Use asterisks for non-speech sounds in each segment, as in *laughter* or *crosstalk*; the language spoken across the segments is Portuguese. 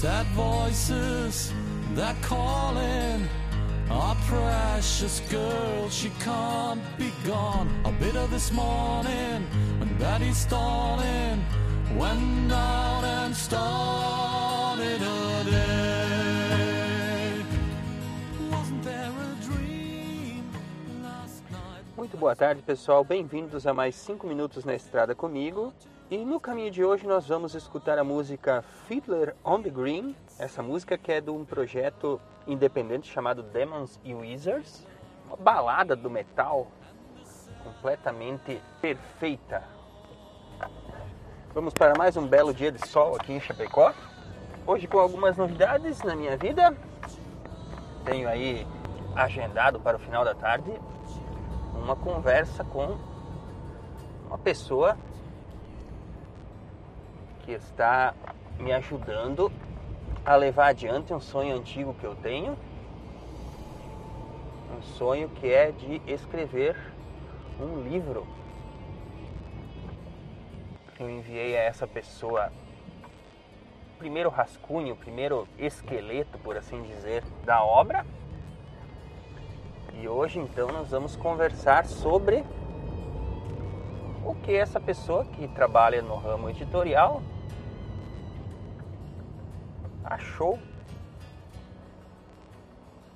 Sad voices that calling our precious girl, she can't be gone. A bit of this morning when Betty stalling went down and started a day. Wasn't there a dream last night? Muito boa tarde, pessoal. Bem-vindos a mais 5 minutos na estrada comigo. E no caminho de hoje nós vamos escutar a música Fiddler on the Green. Essa música que é de um projeto independente chamado Demons e Wizards. Uma balada do metal completamente perfeita. Vamos para mais um belo dia de sol aqui em Chapecó. Hoje com algumas novidades na minha vida. Tenho aí agendado para o final da tarde uma conversa com uma pessoa que está me ajudando a levar adiante um sonho antigo que eu tenho. Um sonho que é de escrever um livro. Eu enviei a essa pessoa o primeiro rascunho, o primeiro esqueleto, por assim dizer, da obra. E hoje então nós vamos conversar sobre o que essa pessoa que trabalha no ramo editorial achou.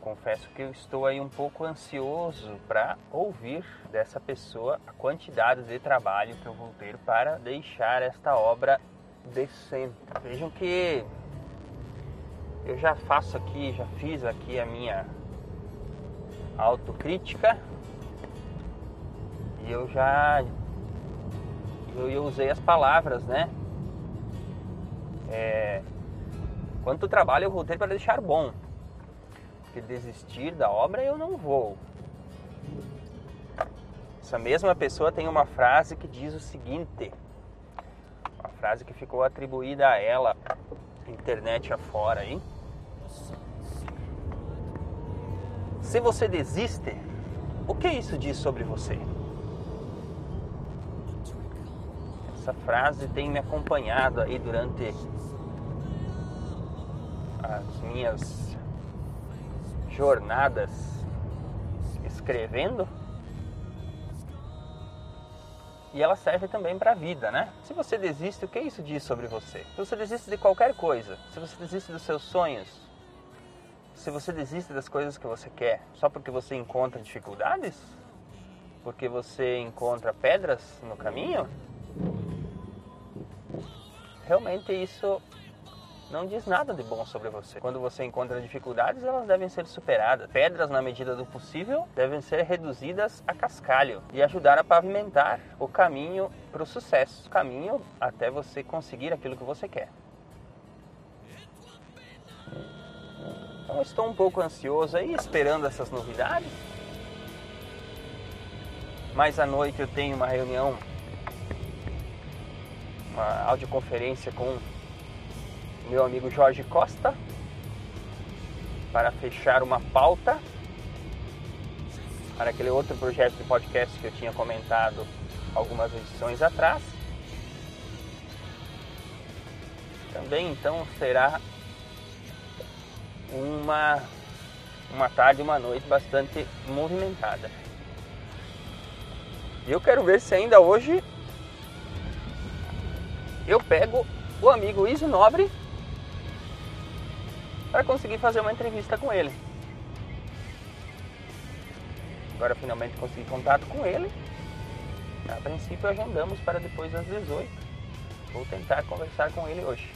Confesso que eu estou aí um pouco ansioso para ouvir dessa pessoa a quantidade de trabalho que eu vou ter para deixar esta obra decente. Vejam que eu já faço aqui, já fiz aqui a minha autocrítica e eu já eu, eu usei as palavras, né? É, quanto trabalho eu vou ter para deixar bom. Porque desistir da obra eu não vou. Essa mesma pessoa tem uma frase que diz o seguinte: uma frase que ficou atribuída a ela, internet afora aí. Se você desiste, o que isso diz sobre você? Essa frase tem me acompanhado aí durante as minhas jornadas escrevendo. E ela serve também para a vida, né? Se você desiste, o que isso diz sobre você? Se você desiste de qualquer coisa, se você desiste dos seus sonhos, se você desiste das coisas que você quer, só porque você encontra dificuldades? Porque você encontra pedras no caminho? Realmente isso não diz nada de bom sobre você. Quando você encontra dificuldades, elas devem ser superadas. Pedras, na medida do possível, devem ser reduzidas a cascalho e ajudar a pavimentar o caminho para o sucesso, o caminho até você conseguir aquilo que você quer. Então, estou um pouco ansioso aí, esperando essas novidades. Mas à noite eu tenho uma reunião, uma audioconferência com meu amigo Jorge Costa para fechar uma pauta para aquele outro projeto de podcast que eu tinha comentado algumas edições atrás. Também então será uma uma tarde, uma noite bastante movimentada. E eu quero ver se ainda hoje eu pego o amigo Iso Nobre para conseguir fazer uma entrevista com ele. Agora finalmente consegui contato com ele. A princípio agendamos para depois das 18. Vou tentar conversar com ele hoje.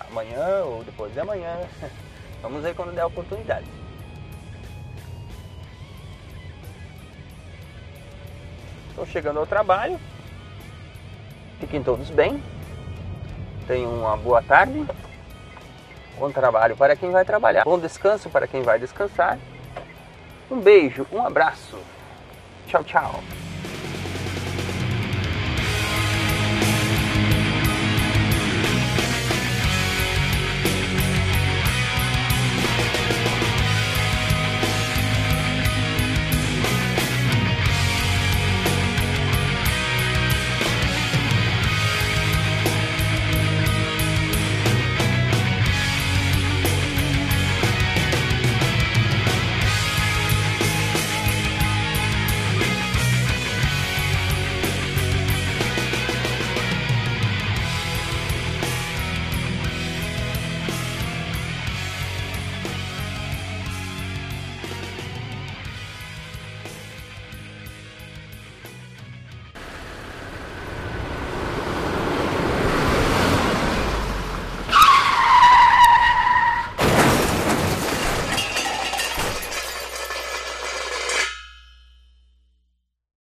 Amanhã ou depois de amanhã. *laughs* Vamos ver quando der a oportunidade. Estou chegando ao trabalho. Fiquem todos bem. Tenham uma boa tarde Bom trabalho para quem vai trabalhar. Bom descanso para quem vai descansar. Um beijo, um abraço. Tchau, tchau.